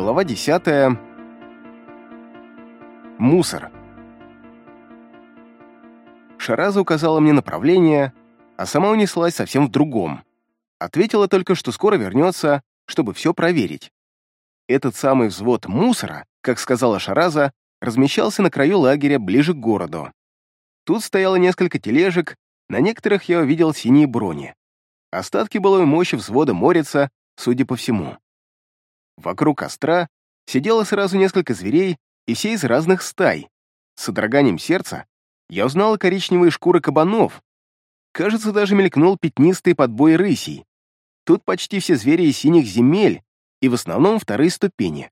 Глава 10. Мусор. Шараза указала мне направление, а сама унеслась совсем в другом. Ответила только, что скоро вернется, чтобы все проверить. Этот самый взвод мусора, как сказала Шараза, размещался на краю лагеря ближе к городу. Тут стояло несколько тележек, на некоторых я увидел синие брони. Остатки былой мощи взвода Морица, судя по всему. Вокруг костра сидело сразу несколько зверей, и все из разных стай. С содроганием сердца я узнал коричневые шкуры кабанов. Кажется, даже мелькнул пятнистый подбой рысей. Тут почти все звери из синих земель, и в основном вторые ступени.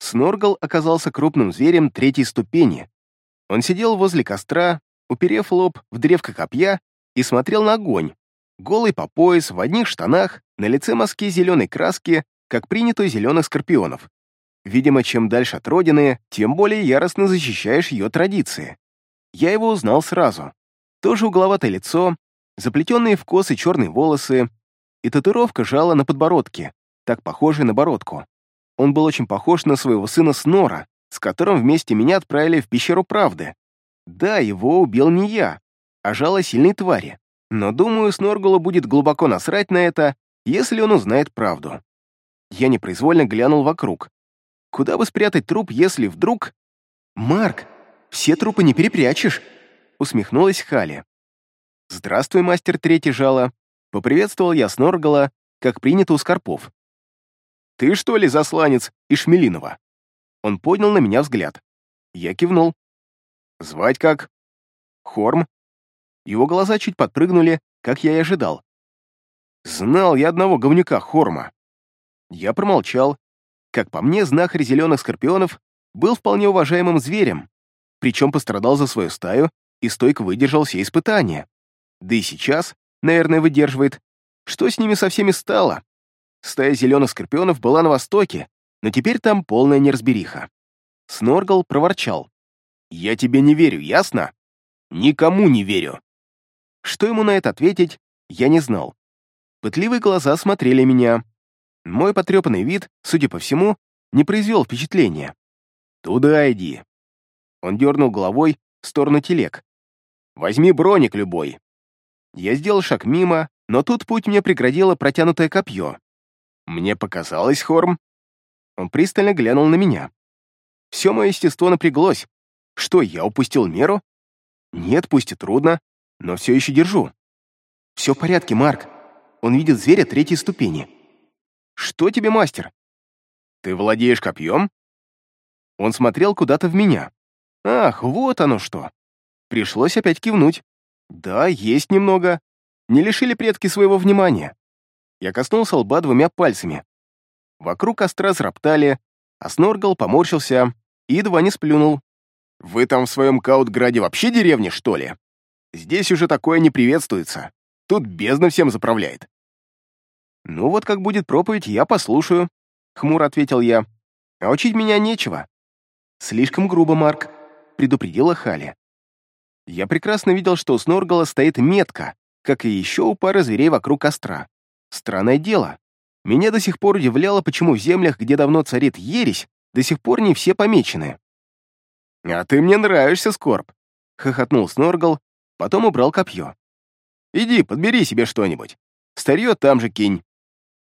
Сноргал оказался крупным зверем третьей ступени. Он сидел возле костра, уперев лоб в древко копья и смотрел на огонь, голый по пояс, в одних штанах, на лице мазки зеленой краски как принято у зеленых скорпионов. Видимо, чем дальше от родины, тем более яростно защищаешь ее традиции. Я его узнал сразу. Тоже угловатое лицо, заплетенные в косы черные волосы и татуировка жала на подбородке, так похожая на бородку. Он был очень похож на своего сына Снора, с которым вместе меня отправили в пещеру правды. Да, его убил не я, а жало сильной твари. Но, думаю, Сноргулу будет глубоко насрать на это, если он узнает правду. Я непроизвольно глянул вокруг. Куда бы спрятать труп, если вдруг... «Марк, все трупы не перепрячешь!» Усмехнулась Хали. «Здравствуй, мастер третий жало!» Поприветствовал я Сноргала, как принято у Скорпов. «Ты что ли засланец Ишмелинова?» Он поднял на меня взгляд. Я кивнул. «Звать как?» «Хорм». Его глаза чуть подпрыгнули, как я и ожидал. «Знал я одного говнюка Хорма. Я промолчал. Как по мне, знахарь зеленых скорпионов был вполне уважаемым зверем, причем пострадал за свою стаю и стойко выдержал все испытания. Да и сейчас, наверное, выдерживает. Что с ними со всеми стало? Стая зеленых скорпионов была на востоке, но теперь там полная неразбериха. Сноргал проворчал. «Я тебе не верю, ясно? Никому не верю». Что ему на это ответить, я не знал. Пытливые глаза смотрели меня, мой потрепанный вид, судя по всему, не произвел впечатления. «Туда иди». Он дернул головой в сторону телег. «Возьми броник любой». Я сделал шаг мимо, но тут путь мне преградило протянутое копье. Мне показалось, Хорм. Он пристально глянул на меня. Все мое естество напряглось. Что, я упустил меру? Нет, пусть и трудно, но все еще держу. Все в порядке, Марк. Он видит зверя третьей ступени. «Что тебе, мастер?» «Ты владеешь копьем?» Он смотрел куда-то в меня. «Ах, вот оно что!» Пришлось опять кивнуть. «Да, есть немного. Не лишили предки своего внимания». Я коснулся лба двумя пальцами. Вокруг костра зроптали, а Сноргал поморщился и едва не сплюнул. «Вы там в своем Каутграде вообще деревня, что ли? Здесь уже такое не приветствуется. Тут бездна всем заправляет. «Ну вот как будет проповедь, я послушаю», — хмуро ответил я. «А учить меня нечего». «Слишком грубо, Марк», — предупредила Хали. Я прекрасно видел, что у Сноргала стоит метка, как и еще у пары зверей вокруг костра. Странное дело. Меня до сих пор удивляло, почему в землях, где давно царит ересь, до сих пор не все помечены. «А ты мне нравишься, Скорб», — хохотнул Сноргал, потом убрал копье. «Иди, подбери себе что-нибудь. Старье там же кинь.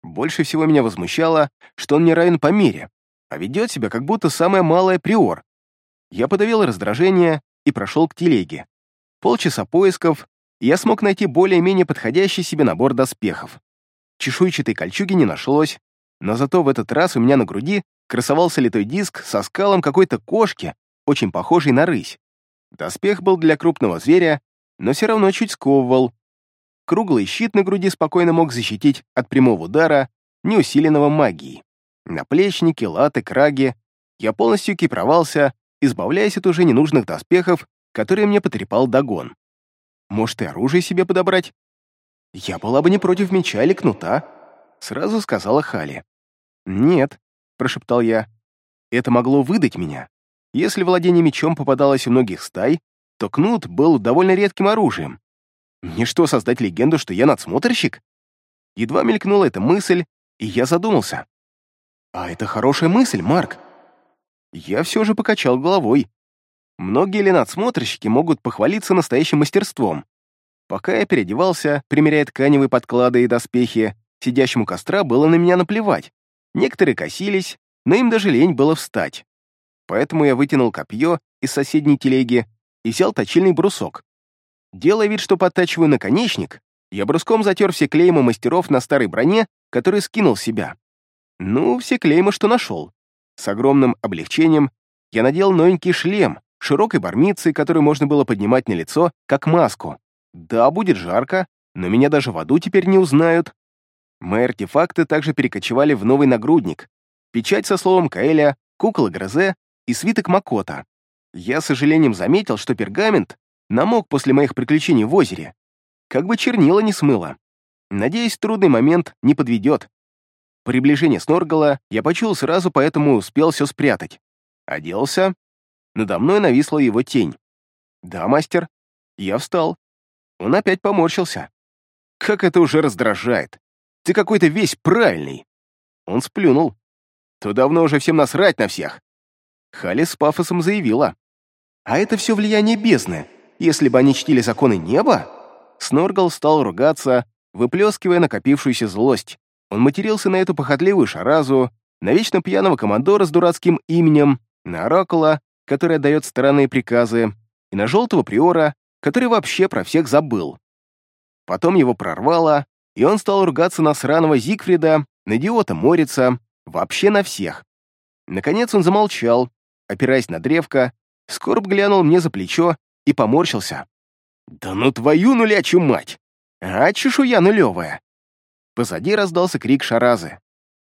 Больше всего меня возмущало, что он не равен по мере, а ведет себя как будто самое малое приор. Я подавил раздражение и прошел к телеге. Полчаса поисков, и я смог найти более-менее подходящий себе набор доспехов. Чешуйчатой кольчуги не нашлось, но зато в этот раз у меня на груди красовался литой диск со скалом какой-то кошки, очень похожей на рысь. Доспех был для крупного зверя, но все равно чуть сковывал, Круглый щит на груди спокойно мог защитить от прямого удара, не усиленного магией. Наплечники, латы, краги. Я полностью экипировался, избавляясь от уже ненужных доспехов, которые мне потрепал Дагон. Может, и оружие себе подобрать? Я была бы не против меча или кнута, сразу сказала Хали. Нет, прошептал я. Это могло выдать меня. Если владение мечом попадалось у многих стай, то кнут был довольно редким оружием, мне что, создать легенду, что я надсмотрщик? Едва мелькнула эта мысль, и я задумался. А это хорошая мысль, Марк. Я все же покачал головой. Многие ли надсмотрщики могут похвалиться настоящим мастерством? Пока я переодевался, примеряя тканевые подклады и доспехи, сидящему костра было на меня наплевать. Некоторые косились, но им даже лень было встать. Поэтому я вытянул копье из соседней телеги и взял точильный брусок. Делая вид, что подтачиваю наконечник, я бруском затер все клеймы мастеров на старой броне, который скинул себя. Ну, все клеймы, что нашел. С огромным облегчением я надел новенький шлем, широкой бармицей, который можно было поднимать на лицо, как маску. Да, будет жарко, но меня даже в аду теперь не узнают. Мои артефакты также перекочевали в новый нагрудник. Печать со словом Каэля, кукла Грозе и свиток Макота. Я с сожалением заметил, что пергамент намок после моих приключений в озере. Как бы чернила не смыло. Надеюсь, трудный момент не подведет. Приближение Сноргала я почул сразу, поэтому успел все спрятать. Оделся. Надо мной нависла его тень. «Да, мастер». Я встал. Он опять поморщился. «Как это уже раздражает! Ты какой-то весь правильный!» Он сплюнул. «То давно уже всем насрать на всех!» Халли с пафосом заявила. «А это все влияние бездны. Если бы они чтили законы неба...» Сноргал стал ругаться, выплескивая накопившуюся злость. Он матерился на эту похотливую шаразу, на вечно пьяного командора с дурацким именем, на оракула, который отдает странные приказы, и на желтого приора, который вообще про всех забыл. Потом его прорвало, и он стал ругаться на сраного Зигфрида, на идиота Морица, вообще на всех. Наконец он замолчал, опираясь на древко, скорб глянул мне за плечо и поморщился. «Да ну твою нулячью мать! А чешуя нулевая!» Позади раздался крик шаразы.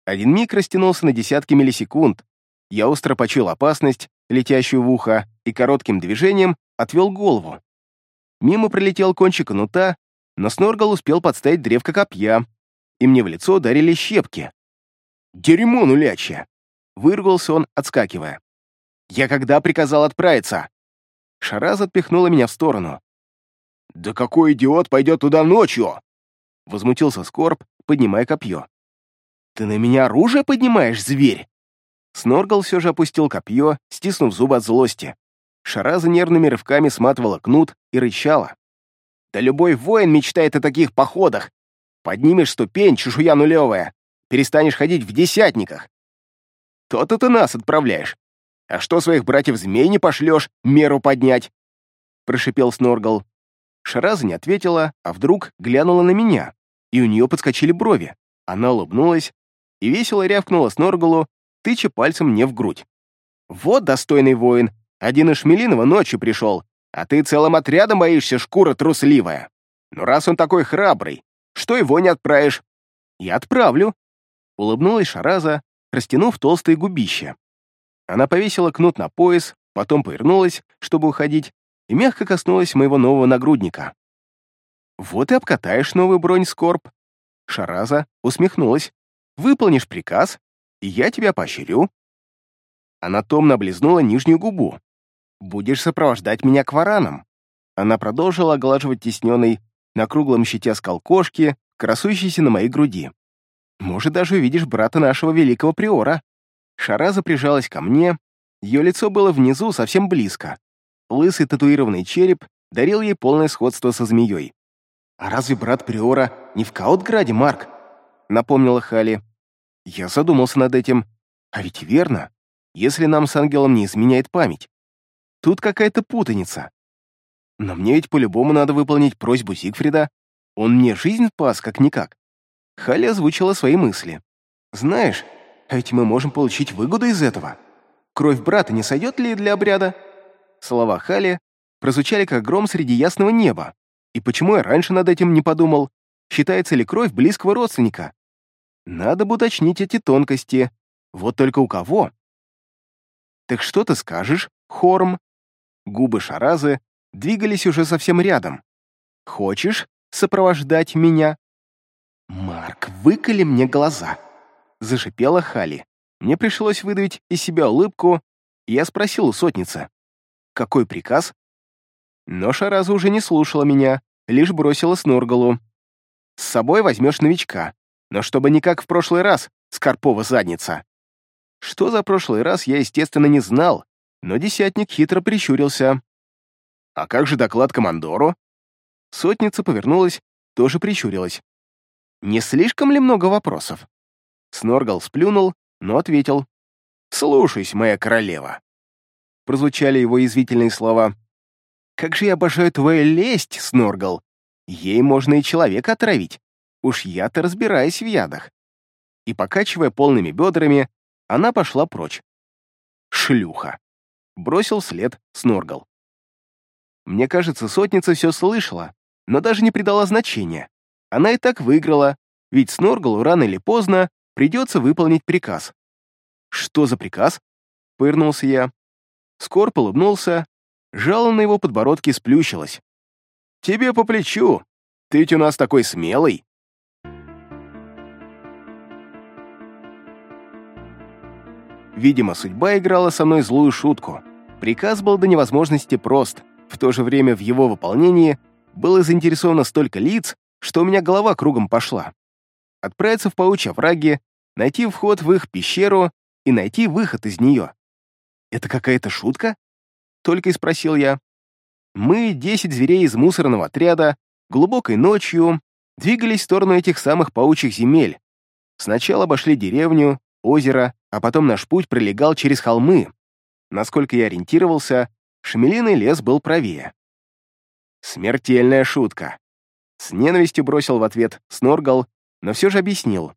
Один миг растянулся на десятки миллисекунд. Я остро почуял опасность, летящую в ухо, и коротким движением отвел голову. Мимо пролетел кончик нута, но Сноргал успел подставить древко копья, и мне в лицо ударили щепки. «Дерьмо нулячье!» — выругался он, отскакивая. «Я когда приказал отправиться?» Шараз отпихнула меня в сторону. «Да какой идиот пойдет туда ночью?» Возмутился Скорб, поднимая копье. «Ты на меня оружие поднимаешь, зверь?» Сноргал все же опустил копье, стиснув зубы от злости. Шараза нервными рывками сматывала кнут и рычала. «Да любой воин мечтает о таких походах! Поднимешь ступень, чешуя нулевая, перестанешь ходить в десятниках. То-то ты нас отправляешь. А что своих братьев-змей не пошлешь меру поднять?» Прошипел Сноргал. Шараза не ответила, а вдруг глянула на меня, и у нее подскочили брови. Она улыбнулась и весело рявкнула Сноргалу, тыча пальцем мне в грудь. «Вот достойный воин, один из Шмелинова ночью пришел, а ты целым отрядом боишься, шкура трусливая. Но раз он такой храбрый, что его не отправишь?» «Я отправлю», — улыбнулась Шараза, растянув толстые губища. Она повесила кнут на пояс, потом повернулась, чтобы уходить, и мягко коснулась моего нового нагрудника. «Вот и обкатаешь новую бронь, Скорб». Шараза усмехнулась. «Выполнишь приказ, и я тебя поощрю». Она томно облизнула нижнюю губу. «Будешь сопровождать меня к варанам». Она продолжила оглаживать тесненный на круглом щите скал кошки, красующийся на моей груди. «Может, даже увидишь брата нашего великого приора». Шараза прижалась ко мне, ее лицо было внизу совсем близко. Лысый татуированный череп дарил ей полное сходство со змеей. «А разве брат Приора не в Каутграде, Марк?» — напомнила Хали. Я задумался над этим. А ведь верно, если нам с ангелом не изменяет память. Тут какая-то путаница. Но мне ведь по-любому надо выполнить просьбу Зигфрида. Он мне жизнь спас, как-никак. Хали озвучила свои мысли. «Знаешь, а ведь мы можем получить выгоду из этого. Кровь брата не сойдет ли для обряда?» Слова Хали прозвучали как гром среди ясного неба. И почему я раньше над этим не подумал? Считается ли кровь близкого родственника? Надо бы уточнить эти тонкости. Вот только у кого? Так что ты скажешь, Хорм? Губы Шаразы двигались уже совсем рядом. Хочешь сопровождать меня? Марк, выколи мне глаза. Зашипела Хали. Мне пришлось выдавить из себя улыбку, и я спросил у сотницы. Какой приказ? Но Шараза уже не слушала меня, лишь бросила Сноргалу. «С собой возьмешь новичка, но чтобы не как в прошлый раз, Скорпова задница. Что за прошлый раз, я, естественно, не знал, но десятник хитро прищурился. «А как же доклад командору?» Сотница повернулась, тоже прищурилась. «Не слишком ли много вопросов?» Сноргал сплюнул, но ответил. «Слушайся, моя королева!» Прозвучали его язвительные слова. «Как же я обожаю твою лесть, Сноргал! Ей можно и человека отравить. Уж я-то разбираюсь в ядах». И, покачивая полными бедрами, она пошла прочь. «Шлюха!» Бросил след Сноргал. Мне кажется, сотница все слышала, но даже не придала значения. Она и так выиграла, ведь Сноргалу рано или поздно придется выполнить приказ. «Что за приказ?» — пырнулся я. Скорп улыбнулся, жало на его подбородке сплющилось. «Тебе по плечу! Ты ведь у нас такой смелый!» Видимо, судьба играла со мной злую шутку. Приказ был до невозможности прост. В то же время в его выполнении было заинтересовано столько лиц, что у меня голова кругом пошла. Отправиться в паучьи овраги, найти вход в их пещеру и найти выход из нее. «Это какая-то шутка?» — только и спросил я. Мы, десять зверей из мусорного отряда, глубокой ночью двигались в сторону этих самых паучьих земель. Сначала обошли деревню, озеро, а потом наш путь пролегал через холмы. Насколько я ориентировался, Шмелиный лес был правее. Смертельная шутка. С ненавистью бросил в ответ Сноргал, но все же объяснил.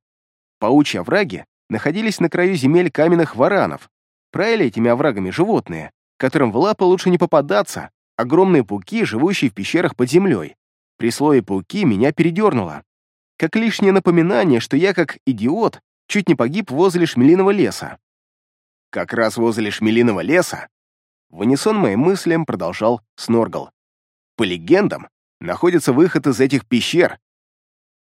Паучьи овраги находились на краю земель каменных варанов. Правили этими оврагами животные, которым в лапы лучше не попадаться, огромные пауки, живущие в пещерах под землей. При слове «пауки» меня передернуло. Как лишнее напоминание, что я, как идиот, чуть не погиб возле шмелиного леса. Как раз возле шмелиного леса в унисон моим мыслям продолжал Сноргал. По легендам, находится выход из этих пещер.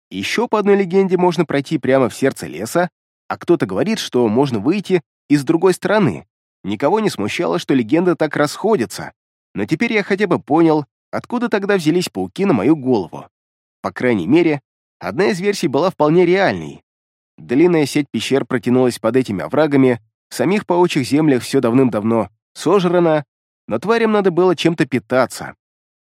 Еще по одной легенде можно пройти прямо в сердце леса, а кто-то говорит, что можно выйти из другой стороны. Никого не смущало, что легенды так расходятся, но теперь я хотя бы понял, откуда тогда взялись пауки на мою голову. По крайней мере, одна из версий была вполне реальной. Длинная сеть пещер протянулась под этими оврагами, в самих паучьих землях все давным-давно сожрано, но тварям надо было чем-то питаться.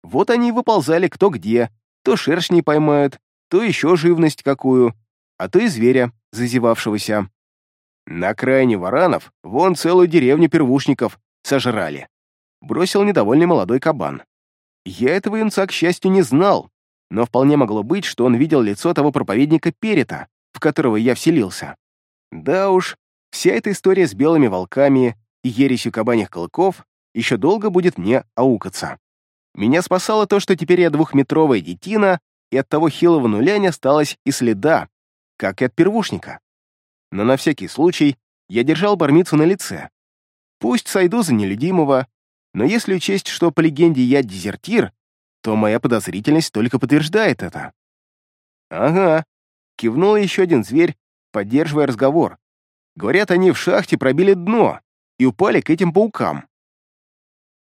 Вот они и выползали кто где, то шершни поймают, то еще живность какую, а то и зверя, зазевавшегося. На крайне варанов вон целую деревню первушников сожрали. Бросил недовольный молодой кабан. Я этого юнца, к счастью, не знал, но вполне могло быть, что он видел лицо того проповедника Перета, в которого я вселился. Да уж, вся эта история с белыми волками и ересью кабаньих клыков еще долго будет мне аукаться. Меня спасало то, что теперь я двухметровая детина, и от того хилого нуля не осталось и следа, как и от первушника. Но на всякий случай я держал бармицу на лице. Пусть сойду за нелюдимого, но если учесть, что по легенде я дезертир, то моя подозрительность только подтверждает это. «Ага», — кивнул еще один зверь, поддерживая разговор. «Говорят, они в шахте пробили дно, и упали к этим паукам.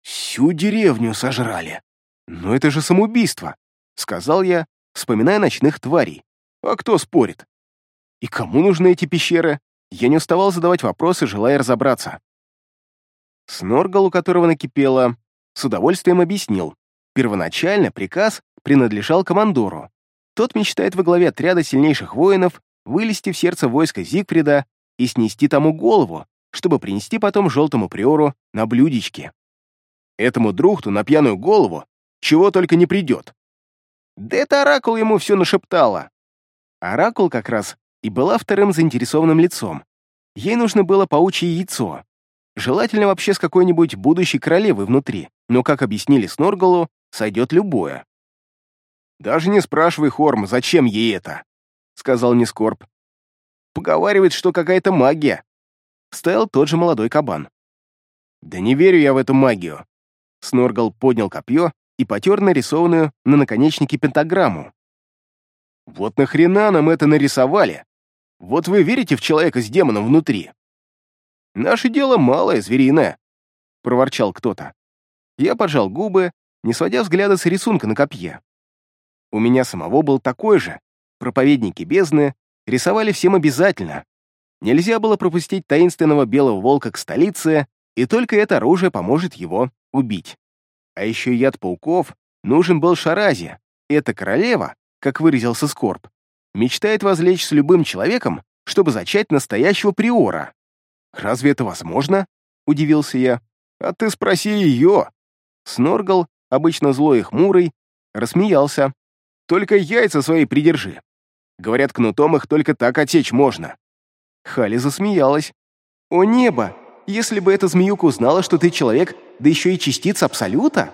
«Всю деревню сожрали. Но это же самоубийство», — сказал я, вспоминая ночных тварей. «А кто спорит? И кому нужны эти пещеры?» Я не уставал задавать вопросы, желая разобраться. Сноргал, у которого накипело, с удовольствием объяснил. Первоначально приказ принадлежал командору. Тот мечтает во главе отряда сильнейших воинов вылезти в сердце войска Зигфрида и снести тому голову, чтобы принести потом желтому приору на блюдечке. Этому друхту на пьяную голову чего только не придет. Да это Оракул ему все нашептала. Оракул как раз и была вторым заинтересованным лицом. Ей нужно было паучье яйцо. Желательно вообще с какой-нибудь будущей королевой внутри, но, как объяснили Сноргалу, сойдет любое. «Даже не спрашивай, Хорм, зачем ей это?» — сказал Нескорб. «Поговаривает, что какая-то магия стоял тот же молодой кабан. «Да не верю я в эту магию!» Сноргал поднял копье и потер нарисованную на наконечнике пентаграмму. «Вот нахрена нам это нарисовали? Вот вы верите в человека с демоном внутри?» «Наше дело малое, звериное», — проворчал кто-то. Я поджал губы, не сводя взгляда с рисунка на копье. У меня самого был такой же. Проповедники бездны рисовали всем обязательно, Нельзя было пропустить таинственного белого волка к столице, и только это оружие поможет его убить. А еще яд пауков нужен был Шаразе. Эта королева, как выразился Скорб, мечтает возлечь с любым человеком, чтобы зачать настоящего приора. «Разве это возможно?» — удивился я. «А ты спроси ее!» Сноргал, обычно злой и хмурый, рассмеялся. «Только яйца свои придержи. Говорят, кнутом их только так отсечь можно». Хали засмеялась. «О небо! Если бы эта змеюка узнала, что ты человек, да еще и частица Абсолюта,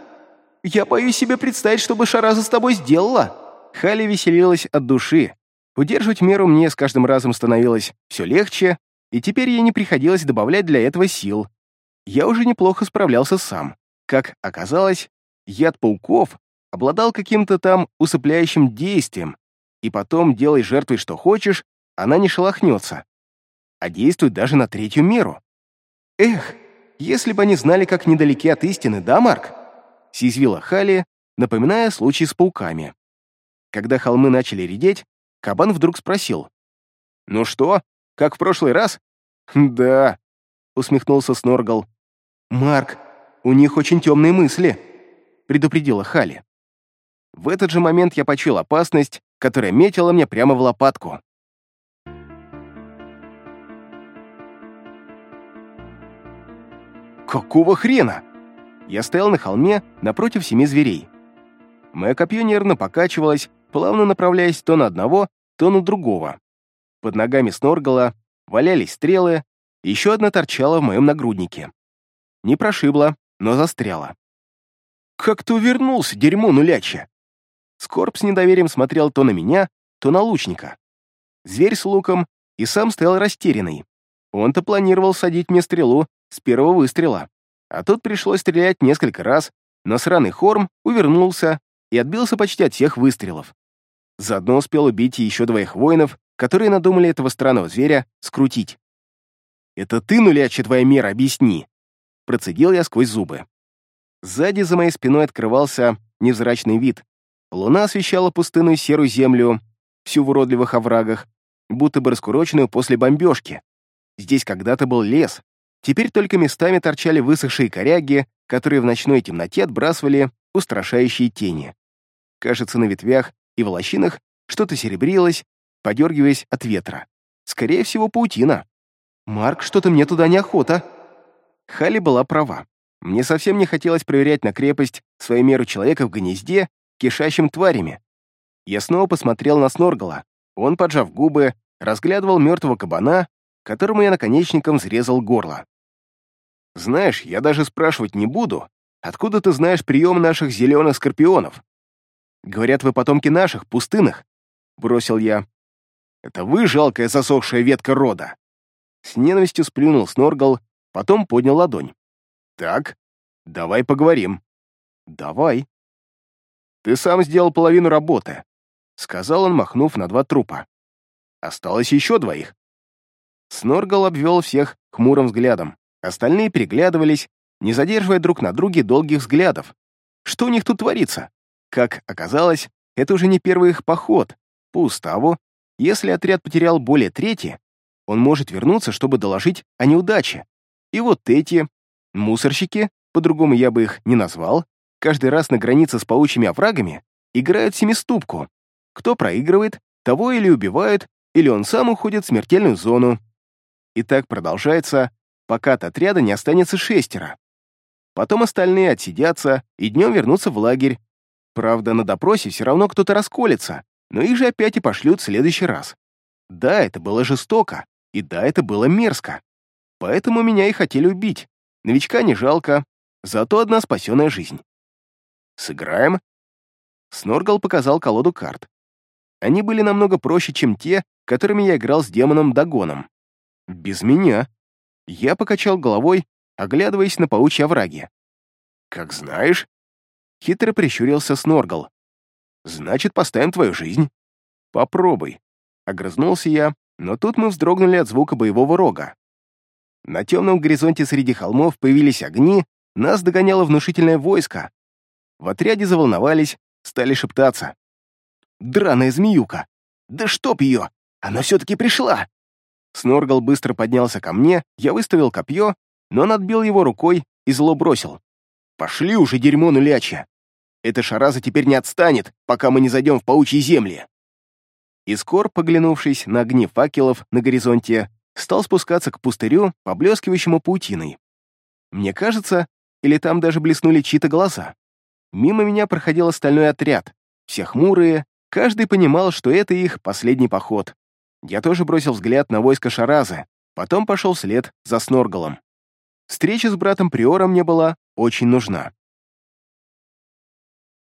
я боюсь себе представить, что бы Шараза с тобой сделала». Хали веселилась от души. Удерживать меру мне с каждым разом становилось все легче, и теперь ей не приходилось добавлять для этого сил. Я уже неплохо справлялся сам. Как оказалось, яд пауков обладал каким-то там усыпляющим действием, и потом, делай жертвой что хочешь, она не шелохнется, а действует даже на третью меру. Эх, если бы они знали, как недалеки от истины, да, Марк? Съязвила Хали, напоминая случай с пауками. Когда холмы начали редеть, кабан вдруг спросил. «Ну что, как в прошлый раз?» «Да», — усмехнулся Сноргал. «Марк, у них очень темные мысли», — предупредила Хали. В этот же момент я почуял опасность, которая метила мне прямо в лопатку. «Какого хрена?» Я стоял на холме напротив семи зверей. Мое копье нервно покачивалось, плавно направляясь то на одного, то на другого. Под ногами сноргала, валялись стрелы, еще одна торчала в моем нагруднике. Не прошибла, но застряла. «Как ты увернулся, дерьмо нулячье!» Скорб с недоверием смотрел то на меня, то на лучника. Зверь с луком и сам стоял растерянный. Он-то планировал садить мне стрелу с первого выстрела. А тут пришлось стрелять несколько раз, но сраный хорм увернулся и отбился почти от всех выстрелов. Заодно успел убить еще двоих воинов, которые надумали этого странного зверя скрутить. «Это ты, нулячья твоя мера, объясни!» Процедил я сквозь зубы. Сзади за моей спиной открывался невзрачный вид. Луна освещала пустынную серую землю, всю в уродливых оврагах, будто бы раскуроченную после бомбежки. Здесь когда-то был лес, теперь только местами торчали высохшие коряги, которые в ночной темноте отбрасывали устрашающие тени. Кажется, на ветвях и в лощинах что-то серебрилось, подергиваясь от ветра. Скорее всего, паутина. «Марк, что-то мне туда неохота». Хали была права. Мне совсем не хотелось проверять на крепость свою меру человека в гнезде, кишащим тварями. Я снова посмотрел на Сноргала. Он, поджав губы, разглядывал мертвого кабана, которому я наконечником взрезал горло. «Знаешь, я даже спрашивать не буду, откуда ты знаешь прием наших зеленых скорпионов? Говорят, вы потомки наших, пустынных», — бросил я. «Это вы, жалкая засохшая ветка рода!» С ненавистью сплюнул Сноргал, потом поднял ладонь. «Так, давай поговорим». «Давай». «Ты сам сделал половину работы», — сказал он, махнув на два трупа. «Осталось еще двоих». Сноргал обвел всех хмурым взглядом. Остальные переглядывались, не задерживая друг на друге долгих взглядов. Что у них тут творится? Как оказалось, это уже не первый их поход. По уставу, если отряд потерял более трети, он может вернуться, чтобы доложить о неудаче. И вот эти мусорщики, по-другому я бы их не назвал, каждый раз на границе с паучьими оврагами играют семиступку. Кто проигрывает, того или убивают, или он сам уходит в смертельную зону. И так продолжается, пока от отряда не останется шестеро. Потом остальные отсидятся и днем вернутся в лагерь. Правда, на допросе все равно кто-то расколется, но их же опять и пошлют в следующий раз. Да, это было жестоко, и да, это было мерзко. Поэтому меня и хотели убить. Новичка не жалко, зато одна спасенная жизнь. «Сыграем?» Сноргал показал колоду карт. Они были намного проще, чем те, которыми я играл с демоном Дагоном. Без меня. Я покачал головой, оглядываясь на паучьи овраги. «Как знаешь». Хитро прищурился Сноргал. «Значит, поставим твою жизнь». «Попробуй». Огрызнулся я, но тут мы вздрогнули от звука боевого рога. На темном горизонте среди холмов появились огни, нас догоняло внушительное войско. В отряде заволновались, стали шептаться. «Драная змеюка! Да чтоб ее! Она все-таки пришла!» Сноргал быстро поднялся ко мне, я выставил копье, но он отбил его рукой и зло бросил. «Пошли уже, дерьмо нулячье! Эта шараза теперь не отстанет, пока мы не зайдем в паучьи земли!» Искор, поглянувшись на огни факелов на горизонте, стал спускаться к пустырю, поблескивающему паутиной. Мне кажется, или там даже блеснули чьи-то глаза. Мимо меня проходил остальной отряд, все хмурые, каждый понимал, что это их последний поход. Я тоже бросил взгляд на войско Шаразы, потом пошел вслед за Сноргалом. Встреча с братом Приором мне была очень нужна.